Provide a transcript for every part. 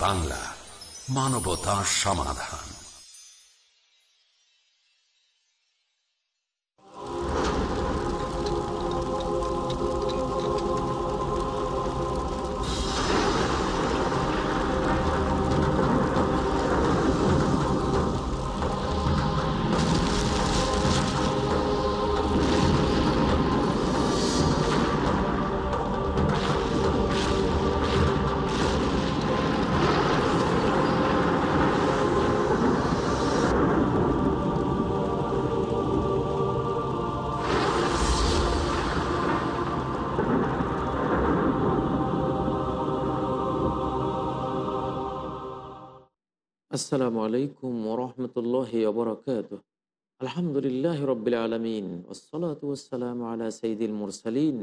বাংলা মানবতা সমাধান। আসসালামু আলাইকুম ওরহমতুল্লাহ ওবরাকাত আলহামদুলিল্লাহ রবিল আলমিন ওসলাত ওসালাম আলা সঈদুল মুরসালিন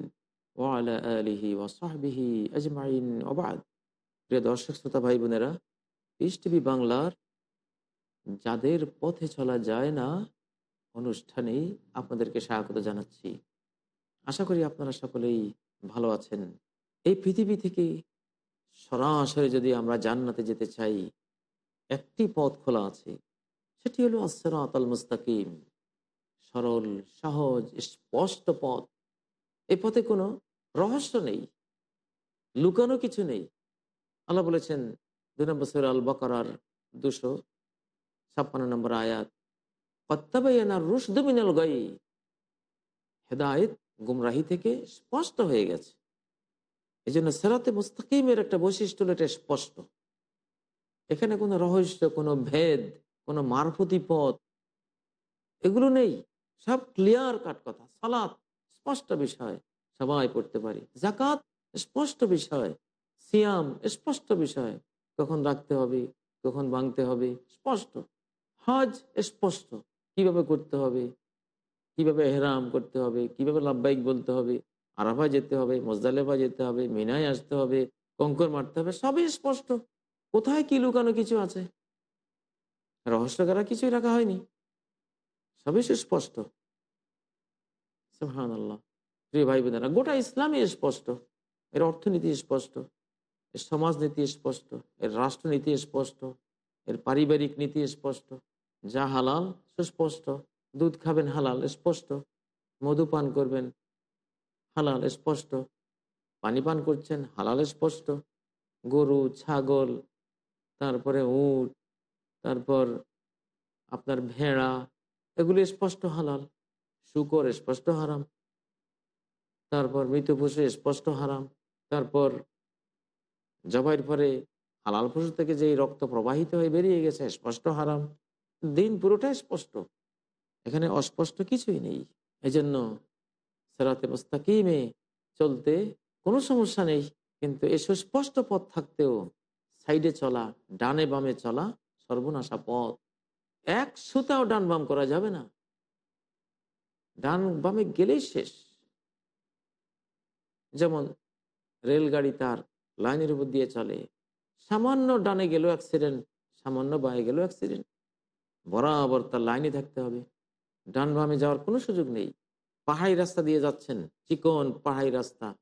ওয়ালা আলিহি ওসাহবিহি আজমাইন ওবাদ প্রিয় দর্শক, শ্রোতা ভাই বোনেরা, পিস বাংলার যাদের পথে চলা যায় না অনুষ্ঠানে আপনাদেরকে স্বাগত জানাচ্ছি। আশা করি আপনারা সকলেই ভালো আছেন। এই পৃথিবী থেকে সরাসরি যদি আমরা জান্নাতে যেতে চাই একটি পথ খোলা আছে। সেটি হলো আসরাত আল মুস্তাকিম। সরল, সহজ, স্পষ্ট পথ। এ পথে কোনো রহস্য নেই। লুকানো কিছু নেই। আল্লাহ বলেছেন দুই নম্বর সৈর আল বকরার দুশো ছাপ্পান্ন নম্বর আয়াত কত্তাবাইয়ানার রুশদুমিনাল গাই হেদায়ত গুমরাহি থেকে স্পষ্ট হয়ে গেছে। এই জন্য সেরাতে মুস্তাকিমের একটা বৈশিষ্ট্য এটা স্পষ্ট। এখানে কোনো রহস্য, কোনো ভেদ, কোনো মারফতি পথ, এগুলো নেই। সব ক্লিয়ার কাট কথা। সালাত স্পষ্ট বিষয়। সবাই পড়তে পারি। জাকাত স্পষ্ট বিষয়। সিয়াম স্পষ্ট বিষয়। কখন রাখতে হবে, কখন ভাঙতে হবে, স্পষ্ট। হজ স্পষ্ট। কীভাবে করতে হবে, কীভাবে হেরাম করতে হবে, কীভাবে লাভবাহিক বলতে হবে আরাফা যেতে হবে মজদালেফা যেতে হবে, মিনায় আসতে হবে কঙ্কর মারতে হবে, সবই স্পষ্ট। কোথায় কি লুকানো কিছু আছে? রহস্য করা কিছুই রাখা হয়নি। সবই সুস্পষ্ট। ভাই বোনেরা গোটা ইসলামই স্পষ্ট। এর অর্থনীতি স্পষ্ট। এর সমাজনীতি স্পষ্ট। এর রাষ্ট্রনীতি স্পষ্ট। এর পারিবারিক নীতি স্পষ্ট। যা হালাল, সুস্পষ্ট। দুধ খাবেন হালাল, স্পষ্ট। মধু পান করবেন হালাল, স্পষ্ট। পানি পান করছেন হালাল, স্পষ্ট। গরু, ছাগল তারপরে উট, তারপর আপনার ভেড়া, এগুলি স্পষ্ট হালাল। শুকর স্পষ্ট হারাম। তারপর মৃত পশু স্পষ্ট হারাম। তারপর জবাইয়ের পরে হালাল পশু থেকে যেই রক্ত প্রবাহিত হয়ে বেরিয়ে গেছে, স্পষ্ট হারাম। দিন পুরোটাই স্পষ্ট। এখানে অস্পষ্ট কিছুই নেই। এই জন্য সেরাতে মোস্তাকিমে চলতে কোনো সমস্যা নেই। কিন্তু এই সুস্পষ্ট পথ থাকতেও সাইডে চলা, ডানে বামে চলা সর্বনাশা পথ। এক সুতাও ডান বাম করা যাবে না। ডান বামে গেলেই শেষ। যেমন রেলগাড়ি তার লাইনের উপর দিয়ে চলে। সামান্য ডানে গেলেও অ্যাক্সিডেন্ট সামান্য বায়ে গেলেও অ্যাক্সিডেন্ট বরাবর তার লাইনে থাকতে হবে। ডান বামে যাওয়ার কোনো সুযোগ নেই। পাহাড়ি রাস্তা দিয়ে যাচ্ছেন। চিকন পাহাড়ি রাস্তা।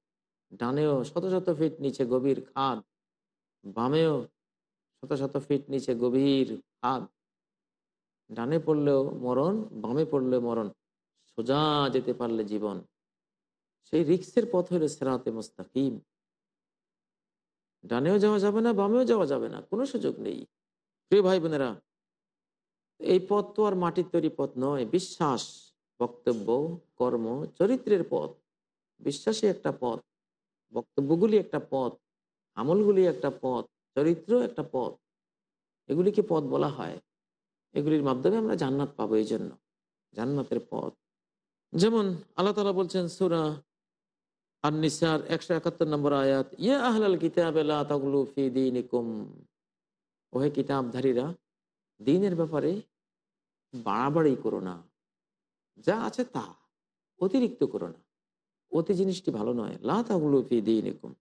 ডানেও শত শত ফিট নিচে গভীর খাদ। বামেও শত শত ফিট নিচে গভীর খাদ। ডানে পড়লেও মরণ, বামে পড়লেও মরণ, সোজা যেতে পারলে জীবন। সেই রিক্সের পথ হলো সেরাতে মোস্তাকিম। ডানেও যাওয়া যাবে না, বামেও যাওয়া যাবে না, কোনো সুযোগ নেই। প্রিয় ভাই বোনেরা, এই পথ তো আর মাটির তৈরি পথ নয়, বিশ্বাস, বক্তব্য, কর্ম, চরিত্রের পথ। বিশ্বাসী একটা পথ, বক্তব্যগুলি একটা পথ। আমলগুলি একটা পথ চরিত্র একটা পথ। এগুলিকে পথ বলা হয়। এগুলির মাধ্যমে আমরা জান্নাত পাবো এই জন্য জান্নাতের পথ। যেমন আল্লাহ তালা বলছেন সুরা আননিসার একশো একাত্তর নম্বর আয়াত, ইয়া আহলাল কিতাব ফি ওহে কিতাবধারীরা, দিনের ব্যাপারে বাড়াবাড়ি করো না। যা আছে তা, অতিরিক্ত করো না। অতি জিনিসটি ভালো নয়। লাগুলো ফি দিন একুম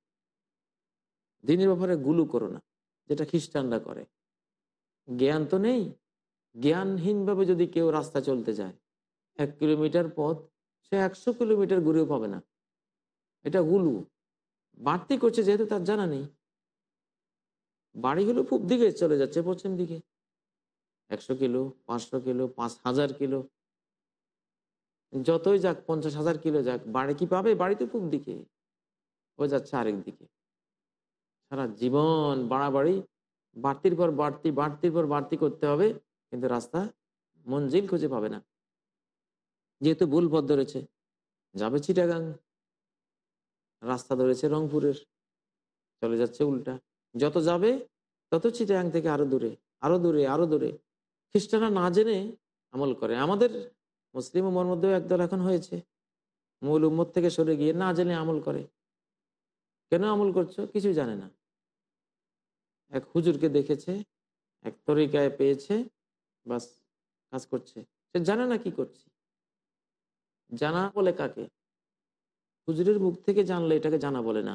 দিনের ব্যাপারে গুলু করো না, যেটা খ্রিস্টানরা করে। জ্ঞান তো নেই। জ্ঞানহীনভাবে যদি কেউ রাস্তা চলতে যায়, এক কিলোমিটার পথ সে একশো কিলোমিটার ঘুরেও পাবে না। এটা গুলু। বাড়তি করছে যেহেতু তার জানা নেই। বাড়িগুলো পূব দিকে চলে যাচ্ছে পশ্চিম দিকে। একশো কিলো, পাঁচশো কিলো, পাঁচ হাজার কিলো। যতই যাক, পঞ্চাশ হাজার কিলো যাক, বাড়ি কি পাবে? বাড়ি তো দিকে। ও যাচ্ছে আরেক দিকে। সারা জীবন বাড়াবাড়ি, বাড়তির পর বাড়তি, বাড়তির পর বাড়তি করতে হবে, কিন্তু রাস্তা মঞ্জিল খুঁজে পাবে না। যেহেতু ভুল পথ ধরেছে, যাবে চিটাগাং। রাস্তা ধরেছে রংপুরের। চলে যাচ্ছে উল্টা। যত যাবে, তত চিটাগাং থেকে আরও দূরে আরও দূরে আরও দূরে। খ্রিস্টানরা না জেনে আমল করে। আমাদের মুসলিম উম্মর মধ্যেও একদল এখন হয়েছে। মূল উম্মত থেকে সরে গিয়ে না জেনে আমল করে। কেন আমল করছ? কিছু জানে না। এক হুজুরকে দেখেছে, এক তরিকায় পেয়েছে, বাস কাজ করছে। সে জানে না কি করছে। জানা বলে কাকে? হুজুরের মুখ থেকে জানলে এটাকে জানা বলে না।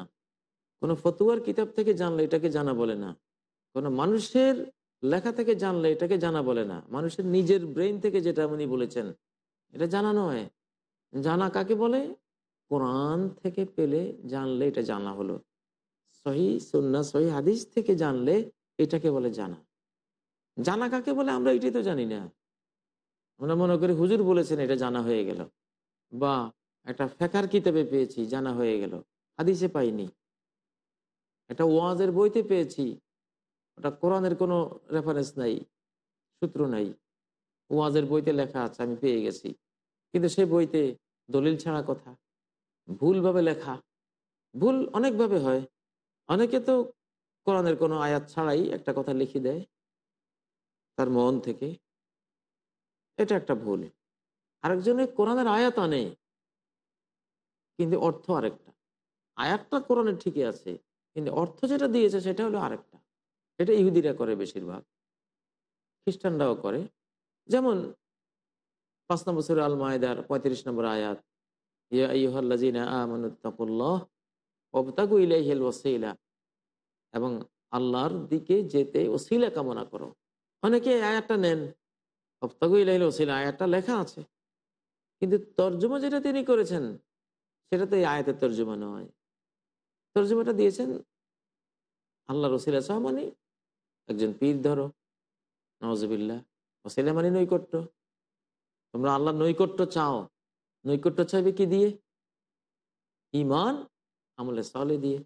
কোনো ফতুয়ার কিতাব থেকে জানলে এটাকে জানা বলে না। কোনো মানুষের লেখা থেকে জানলে এটাকে জানা বলে না। মানুষের নিজের ব্রেন থেকে যেটা উনি বলেছেন, এটা জানা নয়। জানা কাকে বলে? কোরআন থেকে পেলে জানলে এটা জানা হলো। সহি সুন্না সহি হাদিস থেকে জানলে এটাকে বলে জানা। জানা কাকে বলে? আমরা এটাই তো জানি না। আমরা মনে করি হুজুর বলেছেন এটা জানা হয়ে গেল। বা একটা ফেকার কিতাবে পেয়েছি, জানা হয়ে গেল। হাদিসে পাইনি। একটা ওয়াজের বইতে পেয়েছি। ওটা কোরআনের কোনো রেফারেন্স নাই, সূত্র নাই। ওয়াজের বইতে লেখা আছে, আমি পেয়ে গেছি। কিন্তু সে বইতে দলিল ছাড়া কথা, ভুলভাবে লেখা। ভুল অনেকভাবে হয়। অনেকে তো কোরআনের কোনো আয়াত ছাড়াই একটা কথা লিখে দেয় তার মন থেকে। এটা একটা ভুল। আরেকজনে কোরআনের আয়াত আনে, কিন্তু অর্থ আরেকটা। আয়াতটা কোরআনের ঠিকই আছে, কিন্তু অর্থ যেটা দিয়েছে সেটা হলো আরেকটা। এটা ইহুদিরা করে বেশিরভাগ, খ্রিস্টানরাও করে। যেমন পাঁচ নম্বর সুর আল মায়দার পঁয়ত্রিশ নম্বর আয়াত এবং আল্লাহর দিকে যেতে ওসিলা কামনা করো। অনেকে আয়াতটা নেন। অবতাগু ইলাইল ওসিলা আয়াতটা লেখা আছে। কিন্তু তর্জমা যেটা তিনি করেছেন, সেটা তো এই আয়াতের তর্জমা নয়। তর্জমাটা দিয়েছেন আল্লাহ রসিলা সাহ মানে একজন পীর ধরো। নওয়াজবিল্লা ওসিলা মানে নৈকট্য। তোমরা আল্লাহ নৈকট্য চাও। নৈকট্য চাইবে কি দিয়ে? ইমান আমলে সালে দিয়ে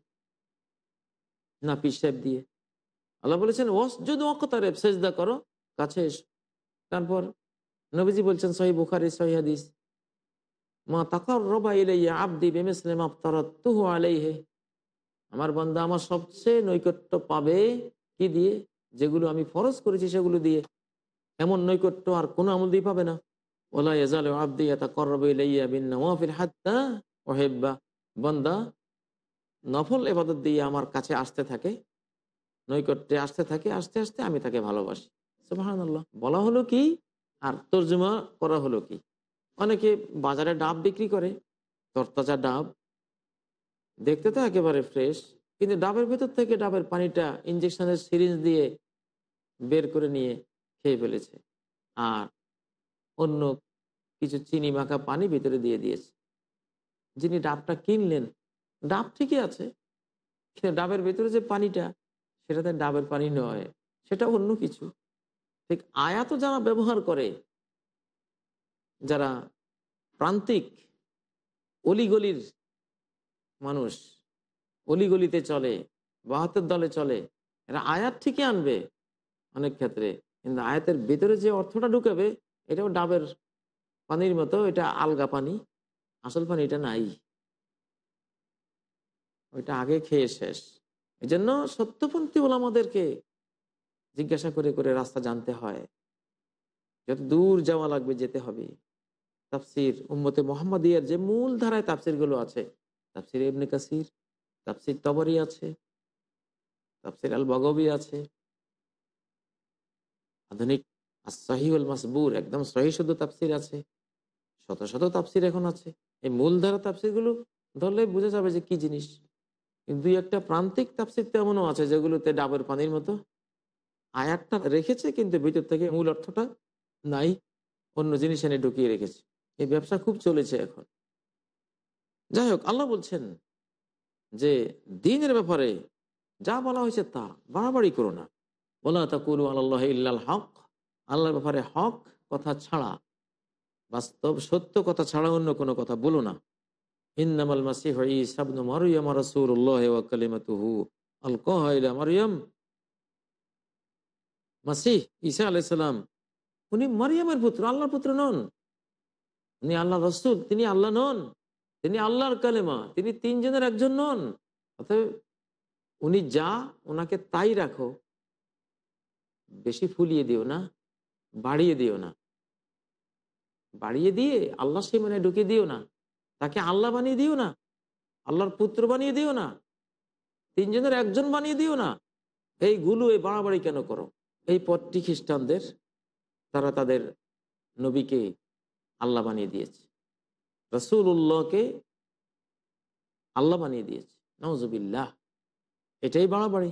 না পিসাব দিয়ে। আল্লাহ বলেছেন ওস যদি অকতারে সেজদা করো, কাছে এসো। তারপর নবীজি বলছেন সহি বুখারি সহি হাদিস, মা তাকার রবা ইলাইয়া আবদি বেমিসলিম আফতারাত তুহু আলাইহে। আমার বান্দা আমার সবচেয়ে নৈকট্য পাবে কি দিয়ে? যেগুলো আমি ফরজ করেছি সেগুলো দিয়ে। এমন নৈকট্য আর কোনো আমল দিয়ে পাবে না। ওলা ইয়াজাল আবদি এটা করব ইলাইয়া বিন নওয়াফিল হাত্তা ওহেব্বা বান্দা নফল এবাদত দিয়ে আমার কাছে আসতে থাকে, নৈকট্যে আসতে থাকে, আস্তে আস্তে আমি তাকে ভালোবাসি। সুবহানাল্লাহ। বলা হলো কি? আর তর্জমা করা হলো কি? অনেকে বাজারে ডাব বিক্রি করে, তরতাজা ডাব। দেখতে তো একেবারে ফ্রেশ কিন্তু ডাবের ভেতর থেকে ডাবের পানিটা ইঞ্জেকশনের সিরিঞ্জ দিয়ে বের করে নিয়ে খেয়ে ফেলেছে। আর অন্য কিছু চিনি মাখা পানি ভিতরে দিয়ে দিয়েছে। যিনি ডাবটা কিনলেন ডাব ঠিকই আছে, কিন্তু ডাবের ভেতরে যে পানিটা সেটাতে ডাবের পানি নয়, সেটা অন্য কিছু। ঠিক আয়াত যারা ব্যবহার করে, যারা প্রান্তিক অলিগলির মানুষ, অলিগলিতে চলে বাহাতের দলে চলে, এরা আয়াত ঠিকই আনবে অনেক ক্ষেত্রে, কিন্তু আয়াতের ভিতরে যে অর্থটা ঢুকাবে, এটাও ডাবের পানির মতো, এটা আলগা পানি, আসল পানি এটা নাই। ওইটা আগে খেয়ে শেষ। এই জন্য সত্যপন্থী ওলামাদেরকে জিজ্ঞাসা করে করে রাস্তা জানতে হয়। যত দূর যাওয়া লাগবে যেতে হবে। তাফসির উম্মতে মোহাম্মদিয়ার যে মূল ধারায় তাফসিরগুলো আছে, তাফসির ইবনে কাসির, তাফসির তবরি আছে, তাফসির আল বগবি আছে। আধুনিক সহিউল মাসবুর একদম সহি শুদ্ধ তাফসির আছে। শত শত তাফসির এখন আছে। এই মূল ধারা তাফসিরগুলো ধরলে বোঝা যাবে যে কি জিনিস। দুই একটা প্রান্তিক তাফসির তো এমনও আছে যেগুলোতে ডাবের পানির মতো আয়াতটা রেখেছে, কিন্তু ভিতর থেকে মূল অর্থটা নাই, অন্য জিনিস এনে ঢুকিয়ে রেখেছে। এই ব্যবসা খুব চলেছে এখন। যাই হোক, আল্লাহ বলছেন যে দিনের ব্যাপারে যা বলা হয়েছে তা বাড়াবাড়ি করো না। বলা তা কুরু আল্লাহ ইল্লাল হক। আল্লাহর ব্যাপারে হক কথা ছাড়া, বাস্তব সত্য কথা ছাড়া অন্য কোনো কথা বলো না। ইন্নামাল মাসিহ ইসাবনু মারিয়াম রাসূলুল্লাহ ওয়া কালিমাতুহু। ইলা মাসিহ ঈসা আলাইহিস সালাম, উনি পুত্র, আল্লাহর পুত্র নন। উনি আল্লাহ রসুল, তিনি আল্লাহ নন। তিনি আল্লাহর কালেমা, তিনি তিনজনের একজন নন। অতএব উনি যা ওনাকে তাই রাখো, বেশি ফুলিয়ে দিও না, বাড়িয়ে দিও না। বাড়িয়ে দিয়ে আল্লাহ সে মানে ঢুকিয়ে দিও না। তাকে আল্লাহ বানিয়ে দিও না, আল্লাহর পুত্র বানিয়ে দিও না, তিনজনের একজন বানিয়ে দিও না। এই গুলো, এই বাড়াবাড়ি কেন করো? এই পথটি খ্রিস্টানদের, তারা তাদের নবীকে আল্লাহ বানিয়ে দিয়েছে। রসুল উল্লাহকে আল্লাহ বানিয়ে দিয়েছে। নজবিল্লাহ এটাই বাড়াবাড়ি।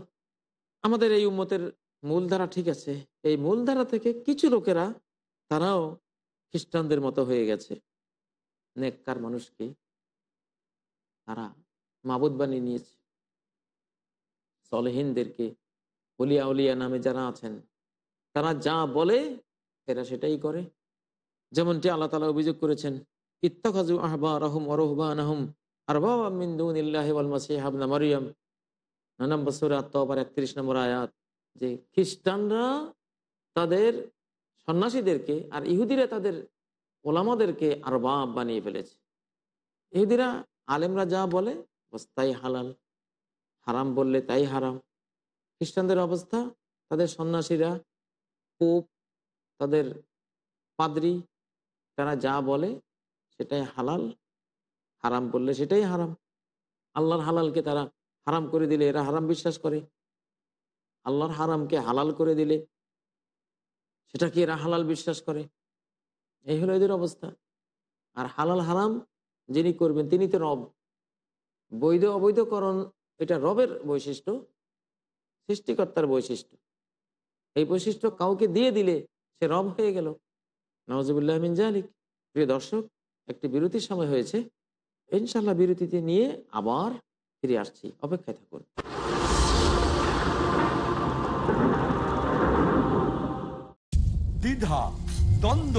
আমাদের এই উম্মতের মূলধারা ঠিক আছে। এই মূলধারা থেকে কিছু লোকেরা, তারাও খ্রিস্টানদের মতো হয়ে গেছে। নেককার মানুষকে তারা মাবুদ বানিয়ে নিয়েছে। সলহীনদেরকে হলিয়া উলিয়া নামে যারা আছেন, তারা যা বলে এরা সেটাই করে। যেমনটি আল্লাহ তালা অভিযোগ করেছেন ইত্তাখাজু আহবা রহম অরহবান আহম যে খ্রিস্টানরা তাদের সন্ন্যাসীদেরকে আর ইহুদিরা তাদের ওলামাদেরকে আর বাপ বানিয়ে ফেলেছে। এদিরা আলেমরা যা বলে তাই হালাল। হারাম বললে তাই হারাম। খ্রিস্টানদের অবস্থা, তাদের সন্ন্যাসীরা পোপ তাদের পাদ্রি, তারা যা বলে সেটাই হালাল। হারাম বললে সেটাই হারাম। আল্লাহর হালালকে তারা হারাম করে দিলে, এরা হারাম বিশ্বাস করে। আল্লাহর হারামকে হালাল করে দিলে, সেটাকে এরা হালাল বিশ্বাস করে। এই হলো এদের অবস্থা। আর হালাল হারাম যিনি করবেন, তিনি তো রব। বৈধ অবৈধকরণ এটা রবের বৈশিষ্ট্য, সৃষ্টিকর্তার বৈশিষ্ট্য। এই বৈশিষ্ট্য কাউকে দিয়ে দিলে সে রব হয়ে গেল। নওয়াজবুল্লাহ মিন প্রিয় দর্শক, একটি বিরতির সময় হয়েছে। ইনশাল্লাহ বিরতিতে নিয়ে আবার ফিরে আসছি। অপেক্ষায় থাকুন। দ্বিধা, দ্বন্দ্ব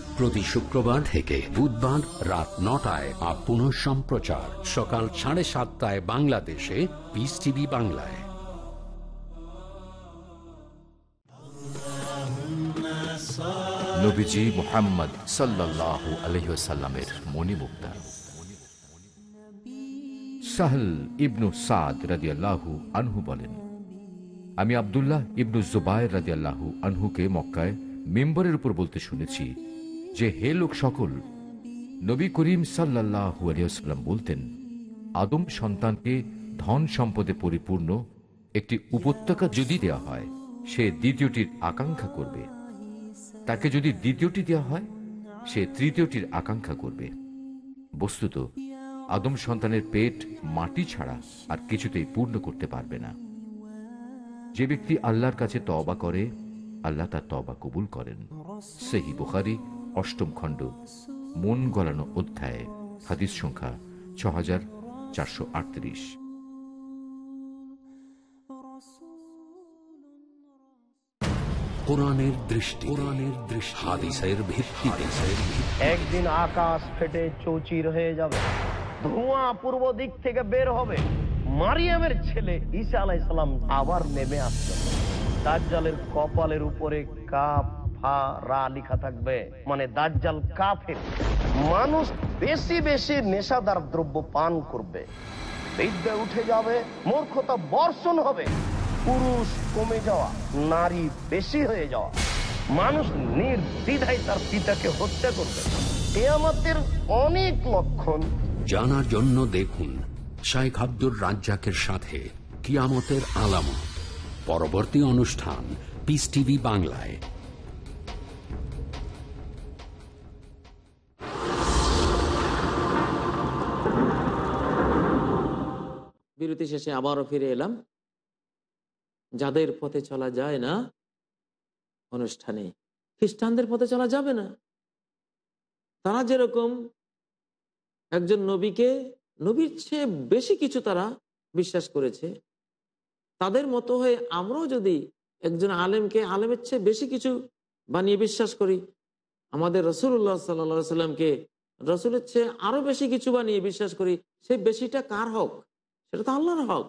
প্রতি শুক্রবার থেকে বুধবার রাত নটায় আর পুনঃ সম্প্রচার। সকাল সাড়ে সাতটায় বাংলাদেশে পিস টিভি বাংলায়। সাহল ইবনু সাদ আনহু বলেন, আমি আবদুল্লাহ ইবনু জুবায়ের রাজিয়াল্লাহু আনহুকে মক্কায় মেম্বরের উপর বলতে শুনেছি যে হে লোক সকল, নবী করিম সাল্লাহু আলিয়াল্লাম বলতেন, আদম সন্তানকে ধন সম্পদে পরিপূর্ণ একটি উপত্যকা যদি দেওয়া হয়, সে দ্বিতীয়টির আকাঙ্ক্ষা করবে। তাকে যদি দ্বিতীয়টি দেওয়া হয়, সে তৃতীয়টির আকাঙ্ক্ষা করবে। বস্তুত, আদম সন্তানের পেট মাটি ছাড়া আর কিছুতেই পূর্ণ করতে পারবে না। যে ব্যক্তি আল্লাহর কাছে তবা করে, আল্লাহ তার তবা কবুল করেন। সেহি বুখারি অষ্টম খণ্ড মন গলানো অধ্যায় হাদিস সংখ্যা ছ হাজার চারশো আটত্রিশ। কোরআনের দৃষ্টি কোরআনের দৃষ্টি হাদিসের ভিত্তিতে একদিন আকাশ ফেটে চৌচির হয়ে যাবে ধোঁয়া পূর্ব দিক থেকে বের হবে। মারিয়ামের ছেলে ঈসা আলাইসালাম আবার নেমে আসবে। দাজ্জালের কপালের উপরে কাপ ফা রা লিখা থাকবে। মানে দাজ্জাল কাফের। মানুষ বেশি বেশি নেশাদার দ্রব্য পান করবে। বিদ্যা উঠে যাবে, মূর্খতা বর্ষণ হবে। পুরুষ কমে যাওয়া, নারী বেশি হয়ে যাওয়া। মানুষ নির্দ্বিধায় তার পিতাকে হত্যা করবে। এ আমাদের অনেক লক্ষণ। জানার জন্য দেখুন, শাইখ আব্দুর রাজ্জাকের সাথে কিয়ামতের আলামত। পরবর্তী অনুষ্ঠান পিস টিভি বাংলায়। বিরতি শেষে আবারও ফিরে এলাম। যাদের পথে চলা যায় না অনুষ্ঠানে, খ্রিস্টানদের পথে চলা যাবে না। তারা যেরকম একজন নবীকে, নবীর চেয়ে বেশি কিছু তারা বিশ্বাস করেছে, তাদের মতো হয়ে আমরাও যদি একজন আলেমকে আলেমের চেয়ে বেশি কিছু বানিয়ে বিশ্বাস করি, আমাদের রসুল্লাহ সাল্লা সাল্লামকে রসুলের চেয়ে আরও বেশি কিছু বানিয়ে বিশ্বাস করি সেই বেশিটা কার হক? সেটা তো আল্লাহর হক।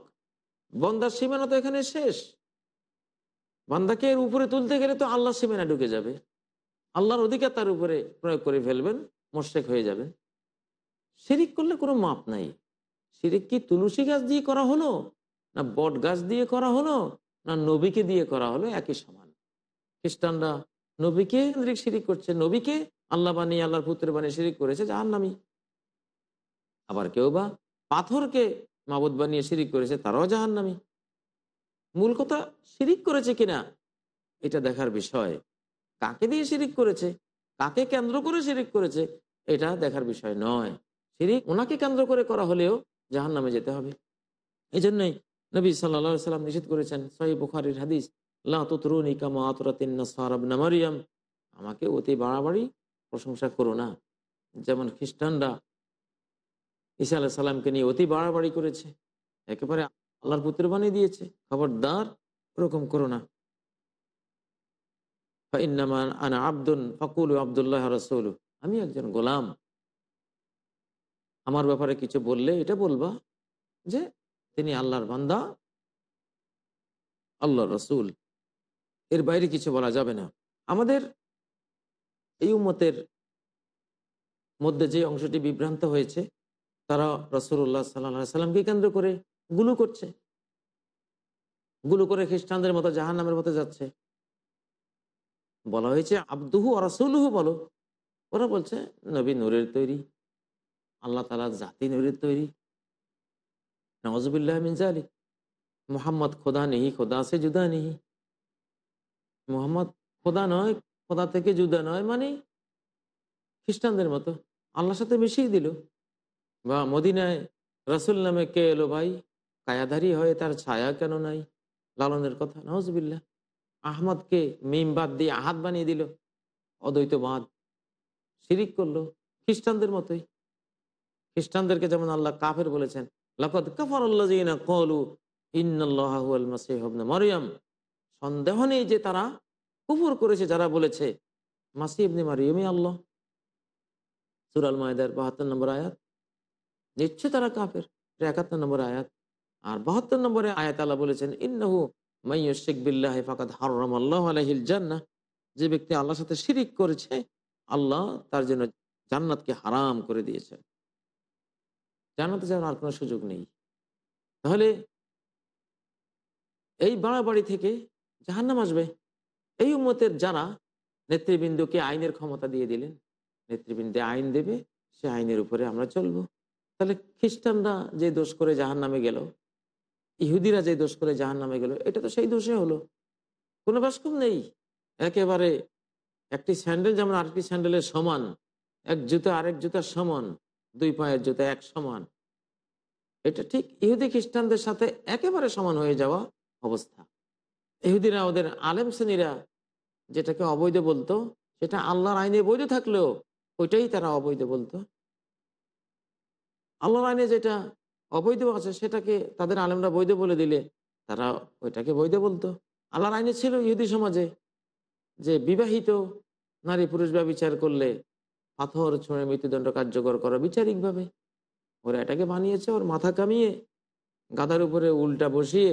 বন্দার সীমানা তো এখানে শেষ। বান্দাকে এর উপরে তুলতে গেলে তো আল্লাহ সীমানা ঢুকে যাবে। আল্লাহর অধিকার তার উপরে প্রয়োগ করে ফেলবেন, মোশেক হয়ে যাবেন। শিরিক করলে কোনো মাপ নাই। শিরিক কি তুলসী গাছ দিয়ে করা হলো, না বট গাছ দিয়ে করা হলো, না নবীকে দিয়ে করা হলো? একই সমান। খ্রিস্টানরা নবীকে কেন্দ্রিক শিরিক করছে। নবীকে আল্লাহ বানিয়ে, আল্লাহর পুত্র বানিয়ে শিরিক করেছে যার নামি আবার কেউ বা পাথরকে মাবুদ বানিয়ে শিরিক করেছে, তারাও জাহান নামি মূল কথা, শিরিক করেছে কিনা? এটা দেখার বিষয়। কাকে দিয়ে শিরিক করেছে? কাকে কেন্দ্র করে শিরিক করেছে? এটা দেখার বিষয় নয়। শিরিক ওনাকে কেন্দ্র করে করা হলেও জাহান নামে যেতে হবে। এই জন্যই নবী সাল্লা সাল্লাম নিষেধ করেছেন সহি বুখারির হাদিস আমাকে অতি বাড়াবাড়ি প্রশংসা করো না। যেমন খ্রিস্টানরা ঈসা আলাহ সাল্লামকে নিয়ে অতি বাড়াবাড়ি করেছে। একেবারে আল্লাহর পুত্র বানিয়ে দিয়েছে। খবরদার, ওরকম করো না। আমি একজন গোলাম। আমার ব্যাপারে কিছু বললে এটা বলবা যে তিনি আল্লাহর বান্দা আল্লাহ রসুল। এর বাইরে কিছু বলা যাবে না। আমাদের এই উমতের মধ্যে যে অংশটি বিভ্রান্ত হয়েছে তারা রসুল্লাহ সাল্লা সাল্লামকে কেন্দ্র করে গুলু করছে। গুলু করে খ্রিস্টানদের মতো জাহান নামের মতো যাচ্ছে। বলা হয়েছে, আব্দুহু রসুলহু বলো। ওরা বলছে, নবী নূরের তৈরি। আল্লাহ তালা জাতি নূরের তৈরি। নওয়াজবিল্লাহ মিনজালি মোহাম্মদ খোদা নেহি খোদা সে জুদা নেহি মোহাম্মদ খোদা নয়, খোদা থেকে জুদা নয় মানে খ্রিস্টানদের মতো। আল্লাহর সাথে মিশিয়ে দিল। বা মদিনায় রসুল নামে কে এলো ভাই? কায়াধারী হয়ে তার ছায়া কেন নাই? লালনের কথা নজবিল্লা আহমদকে মিম বাদ দিয়ে আহাত বানিয়ে দিল। অদ্বৈতবাদ শিরিক করল খ্রিস্টানদের মতোই। খ্রিস্টানদেরকে যেমন আল্লাহ কাফের বলেছেন, লাকদ কাফার কলু মরিয়াম। সন্দেহ নেই যে তারা কুফুর করেছে, যারা বলেছে মাসি মাসিবনে মারিয়মি আল্লাহ। সুরাল মায়দার বাহাত্তর নম্বর আয়াত। নিচ্ছে তারা কাফের। একাত্তর নম্বর আয়াত। আর বাহাত্তর নম্বরে আয়াত আল্লাহ বলেছেন, ইন্নাহু মাইয়িক বিল্লাহ ফাকাদ হারাম আল্লাহ আলহিল জান্নাহ। যে ব্যক্তি আল্লাহর সাথে শিরিক করেছে, আল্লাহ তার জন্য জান্নাতকে হারাম করে দিয়েছে। জান্নাতে যাওয়ার আর কোনো সুযোগ নেই। তাহলে এই বাড়াবাড়ি থেকে জাহান্নাম আসবে। এই উম্মতের যারা নেতৃবৃন্দকে আইনের ক্ষমতা দিয়ে দিলেন, নেতৃবৃন্দে আইন দেবে, সে আইনের উপরে আমরা চলবো। তাহলে খ্রিস্টানরা যে দোষ করে জাহান নামে গেল, ইহুদিরা যে দোষ করে জাহান নামে গেল, এটা তো সেই দোষে হলো। কোনো বাসকম নেই। একেবারে একটি স্যান্ডেল, যেমন আরেকটি স্যান্ডেলের সমান, এক জুতা আরেক জুতার সমান, দুই পায়ের জুতা এক সমান। এটা ঠিক ইহুদি খ্রিস্টানদের সাথে একেবারে সমান হয়ে যাওয়া অবস্থা। ইহুদিরা ওদের আলেম শ্রেণীরা যেটাকে অবৈধ বলতো, সেটা আল্লাহর আইনে বৈধ থাকলেও ওইটাই তারা অবৈধ বলতো। আল্লাহর আইনে যেটা অবৈধ আছে সেটাকে তাদের আলেমরা বৈধ বলে দিলে তারা ওইটাকে বৈধ বলতো। আল্লাহর আইনে ছিল ইহুদি সমাজে যে বিবাহিত নারী পুরুষ বা বিচার করলে পাথর, ছুঁড়ে, মৃত্যুদণ্ড কার্যকর করা বিচারিকভাবে। ওরা এটাকে বানিয়েছে, ওর মাথা কামিয়ে গাদার উপরে উল্টা বসিয়ে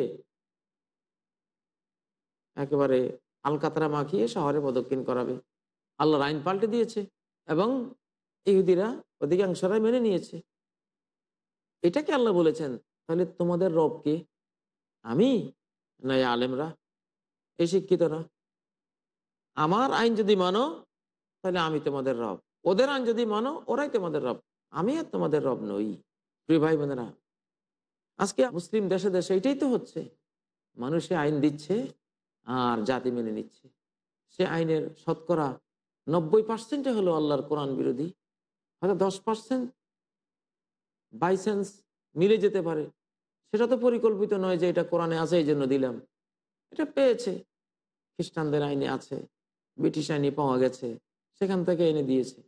একেবারে আলকাতরা মাখিয়ে শহরে প্রদক্ষিণ করাবে। আল্লাহর আইন পাল্টে দিয়েছে এবং ইহুদিরা অধিকাংশরাই মেনে নিয়েছে। এটাকে আল্লাহ বলেছেন, তাহলে তোমাদের রবকে আমি? না আলেমরা? এই শিক্ষিতরা? আমার আইন যদি মানো, তাহলে আমি তোমাদের রব। ওদের আইন যদি মানো, ওরাই তোমাদের রব। আমি আর তোমাদের রব নই। প্রিয় ভাই বোনেরা, আজকে মুসলিম দেশে দেশে এটাই তো হচ্ছে। মানুষে আইন দিচ্ছে আর জাতি মেনে নিচ্ছে। সে আইনের শতকরা নব্বই পার্সেন্টে হলো আল্লাহর কোরআন বিরোধী, হয়তো দশ পার্সেন্ট বাই চান্স মিলে যেতে পারে। সেটা তো পরিকল্পিত নয় যে এটা কোরআনে আছে এই জন্য দিলাম। এটা পেয়েছে। খ্রিস্টানদের আইনে আছে, ব্রিটিশ আইনে পাওয়া গেছে, সেখান থেকে এনে দিয়েছে।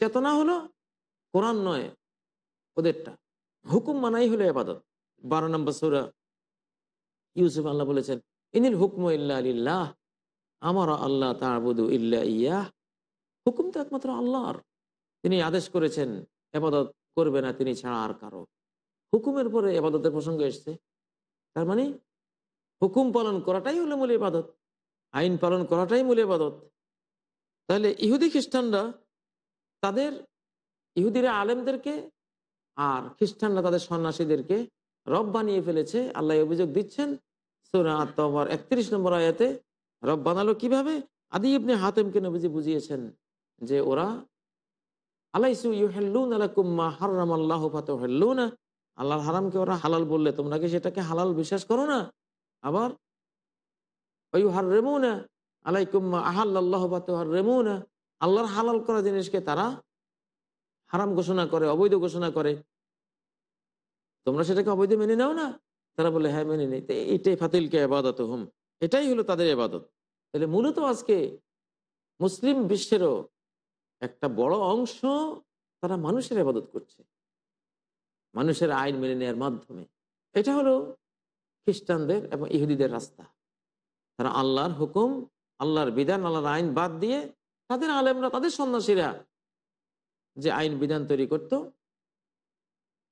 চেতনা হলো কোরআন নয়, ওদেরটা। হুকুম মানাই হলো এবাদত। বারো নম্বর সৌরা ইউসুফ আল্লাহ বলেছেন, ইনিল হুকম ইল্লা আলিল্লাহ আমার আল্লাহ তাবুদু ইল্লা ইয়া হুকুম তো একমাত্র আল্লাহর। তিনি আদেশ করেছেন এবাদত করবে না তিনি ছাড়া আর কারও। হুকুমের পরে এবাদতের প্রসঙ্গ এসছে। তার মানে হুকুম পালন করাটাই হলো মূল ইবাদত। আইন পালন করাটাই মূল ইবাদত। তাহলে ইহুদি খ্রিস্টানরা তাদের, ইহুদিরা আলেমদেরকে আর খ্রিস্টানরা তাদের সন্ন্যাসীদেরকে রব বানিয়ে ফেলেছে। আল্লাহ অভিযোগ দিচ্ছেন। আত্মার একত্রিশ নম্বর আয়াতে রব বানালো কীভাবে? আদি ইবনে হাতেমকে নবীজি বুঝিয়েছেন যে ওরা আল্লাহ হারামকে ওরা হালাল বললে, তোমরা কি সেটাকে হালাল বিশ্বাস করো না? আবার আল্লাহর হালাল করা জিনিসকে তারা হারাম ঘোষণা করে, অবৈধ ঘোষণা করে। তোমরা সেটাকে অবৈধ মেনে নাও না? তারা বলে হ্যাঁ মেনে নেই। এটাই ফাতিলকে এবাদত হুম এটাই হলো তাদের এবাদত তাহলে মূলত আজকে মুসলিম বিশ্বেরও একটা বড় অংশ তারা মানুষের আবাদত করছে। মানুষের আইন মেনে নেওয়ার মাধ্যমে। এটা হলো খ্রিস্টানদের এবং ইহুদিদের রাস্তা। তারা আল্লাহর হুকুম, আল্লাহর বিধান, আল্লাহর আইন বাদ দিয়ে তাদের আলেমরা, তাদের সন্ন্যাসীরা যে আইন বিধান তৈরি করত,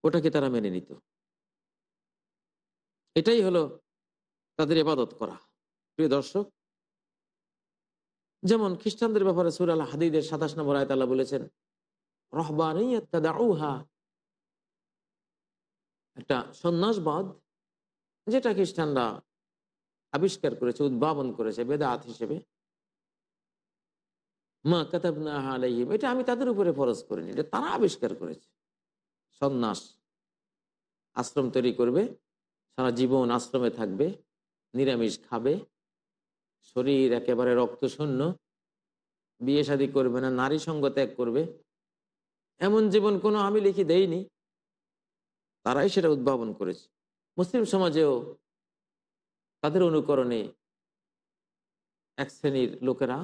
ওটাকে তারা মেনে নিত। এটাই হলো তাদের এবাদত করা। প্রিয় দর্শক যেমন খ্রিস্টানদের ব্যাপারে সুর আল হাদিদের সাতাশ নম্বর আয়তাল্লাহ বলেছেন, রহবানিয়া একটা সন্ন্যাসবাদ যেটা খ্রিস্টানরা আবিষ্কার করেছে, উদ্ভাবন করেছে, বেদাত হিসেবে। মা কাতাবনা আলাইহিম, এটা আমি তাদের উপরে ফরজ করিনি, এটা তারা আবিষ্কার করেছে। সন্ন্যাস আশ্রম তৈরি করবে, সারা জীবন আশ্রমে থাকবে, নিরামিষ খাবে শরীর একেবারে রক্ত শূন্য বিয়ে শাদী করবে না, নারী সঙ্গ ত্যাগ করবে। এমন জীবন কোনো আমি লিখি দেইনি। তারাই সেটা উদ্ভাবন করেছে। মুসলিম সমাজেও তাদের অনুকরণে এক শ্রেণির লোকেরা,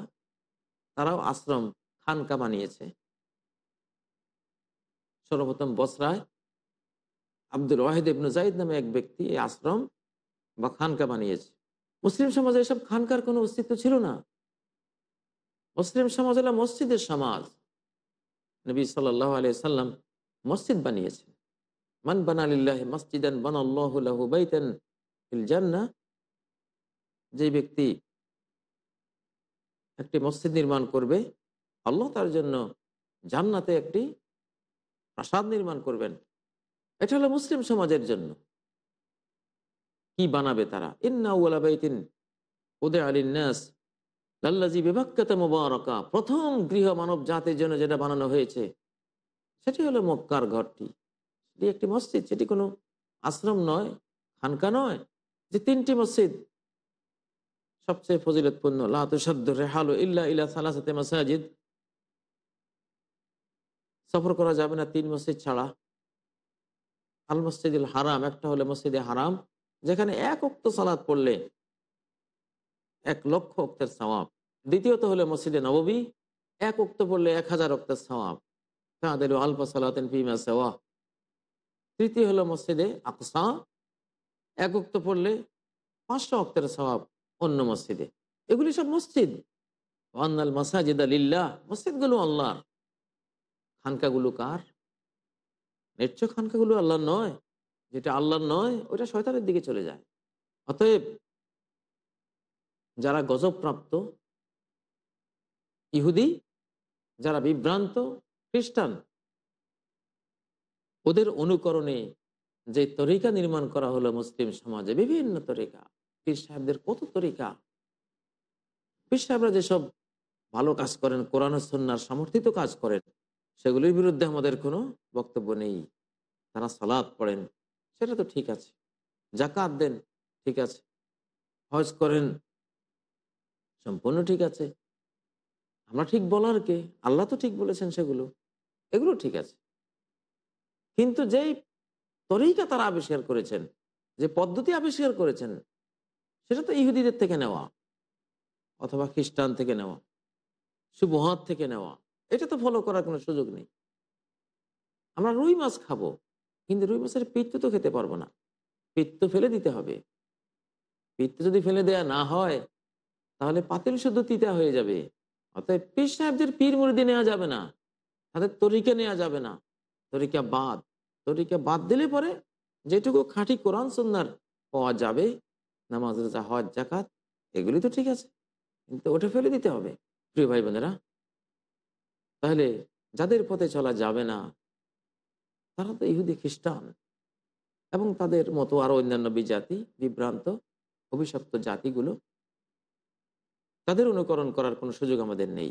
তারাও আশ্রম খানকা বানিয়েছে। সর্বপ্রথম বসরায় আব্দুল ওয়াহিদ ইবনু জাইদ নামে এক ব্যক্তি এই আশ্রম বা খানকা বানিয়েছে। মুসলিম সমাজে এসব খানকার কোনো অস্তিত্ব ছিল না। মুসলিম সমাজ হলো মসজিদের সমাজ। নবী সাল্লাহ আলিয়া সাল্লাম মসজিদ বানিয়েছেন। মান বানালিল্লাহ মসজিদান বানাল্লাহু যে ব্যক্তি একটি মসজিদ নির্মাণ করবে, আল্লাহ তার জন্য জান্নাতে একটি প্রাসাদ নির্মাণ করবেন। এটা হলো মুসলিম সমাজের জন্য। কি বানাবে তারা? ইন্নাউলাবাইতিন উদে আলিনাস লাল্লাজি মোবারকা। প্রথম গৃহ মানব জাতির জন্য যেটা বানানো হয়েছে, সেটি হলো মক্কার ঘরটি। সেটি একটি মসজিদ, সেটি কোনো আশ্রম নয়, খানকা নয়, যে তিনটি মসজিদ সবচেয়ে ফজিলতপূর্ণ। লাতুসাদ্দ রেহালো ইল্লা ইলা সালাসাতে মাসাজিদ। সফর করা যাবে না তিন মসজিদ ছাড়া। আল মসজিদুল হারাম, একটা হলে মসজিদে হারাম যেখানে এক অক্ত সালাদ পড়লে এক লক্ষ অক্তের সওয়াব। দ্বিতীয়ত হলে মসজিদে নববী, এক অক্ত পড়লে এক হাজার অক্তের সওয়াব। তাদের আলফা সালাতেন ফিমা সেওয়া। তৃতীয় হলো মসজিদে আকসা, এক অক্ত পড়লে পাঁচশো অক্তের সওয়াব অন্য মসজিদে। এগুলি সব মসজিদ। আন্নাল মাসাজিদ আলিল্লাহ মসজিদগুলো আল্লাহর। খানকাগুলো কার? নিশ্চয় খানকাগুলো আল্লাহর নয়। যেটা আল্লাহর নয় ওটা শয়তানের দিকে চলে যায়। অতএব যারা গজবপ্রাপ্ত, ইহুদি, যারা বিভ্রান্ত, খ্রিস্টান, ওদের অনুকরণে যে তরিকা নির্মাণ করা হলো মুসলিম সমাজে, বিভিন্ন তরিকা, পীর সাহেবদের কত তরিকা? পীর সাহেবরা যেসব ভালো কাজ করেন, কোরআন সন্ন্যার সমর্থিত কাজ করেন, সেগুলির বিরুদ্ধে আমাদের কোনো বক্তব্য নেই। তারা সালাদ পড়েন। সেটা তো ঠিক আছে। জাকাত দেন, ঠিক আছে। হজ করেন, সম্পূর্ণ ঠিক আছে। আমরা ঠিক বলার কে? আল্লাহ তো ঠিক বলেছেন সেগুলো। এগুলো ঠিক আছে। কিন্তু যেই তরিকা তারা আবিষ্কার করেছেন, যে পদ্ধতি আবিষ্কার করেছেন, সেটা তো ইহুদিদের থেকে নেওয়া, অথবা খ্রিস্টান থেকে নেওয়া, সুবহাত থেকে নেওয়া। এটা তো ফলো করার কোনো সুযোগ নেই। আমরা রুই মাছ খাব। কিন্তু রুই মাছের পিত্ত তো খেতে পারব না। পিত্ত ফেলে দিতে হবে। পিত্ত যদি ফেলে দেয়া না হয়, তাহলে পাতিল শুদ্ধ তিতা হয়ে যাবে। অতএব পীর সাহেবদের পীর মুরিদি নেওয়া যাবে না। তাদের তরিকা নেওয়া যাবে না। তরিকা বাদ। তরিকা বাদ দিলে পরে যেটুকু খাঁটি কোরআন সন্ন্যার পাওয়া যাবে, নামাজ, রোজা, হজ জাকাত এগুলি তো ঠিক আছে। কিন্তু ওটা ফেলে দিতে হবে। প্রিয় ভাই বোনেরা, তাহলে যাদের পথে চলা যাবে না তারা তো ইহুদি খ্রিস্টান। এবং তাদের মতো আরও অন্যান্য বিজাতি, বিভ্রান্ত, অভিশপ্ত জাতিগুলো, তাদের অনুকরণ করার কোনো সুযোগ আমাদের নেই।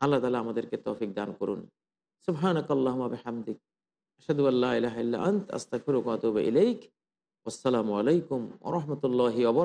আল্লাহ তালা আমাদেরকে তৌফিক দান করুন। সুবহানাক আল্লাহুম্মা বিহামদিক। আশহাদু আল্লা ইলাহা ইল্লা আনত। আস্তাগফিরুকা ওয়া আতুবু ইলাইক। আসসালামু আলাইকুম রাহমাতুল্লাহি ওয়া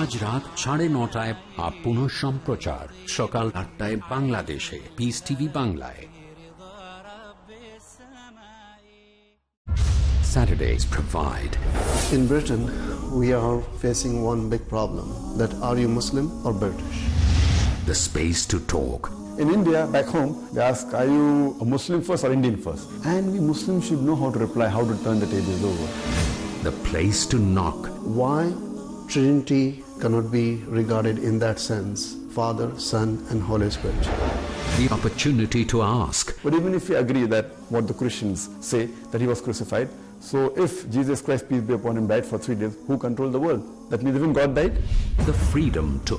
আজ রাত সাড়ে নটায় আপ পুনঃ সম্প্রচার সকাল আটটায় বাংলাদেশে পিস টিভি বাংলায় Saturdays provide In Britain, we are facing one big problem that are you Muslim or British? the space to talk In India, back home, they ask, are you a Muslim first or Indian first? And we Muslims should know how to reply, how to turn the tables over. the place to knock Why Trinity cannot be regarded in that sense Father, Son, and Holy Spirit? the opportunity to ask But even if we agree that what the Christians say, that he was crucified, so if Jesus Christ, peace be upon him, died for three days, who controlled the world? That means even God died? the freedom to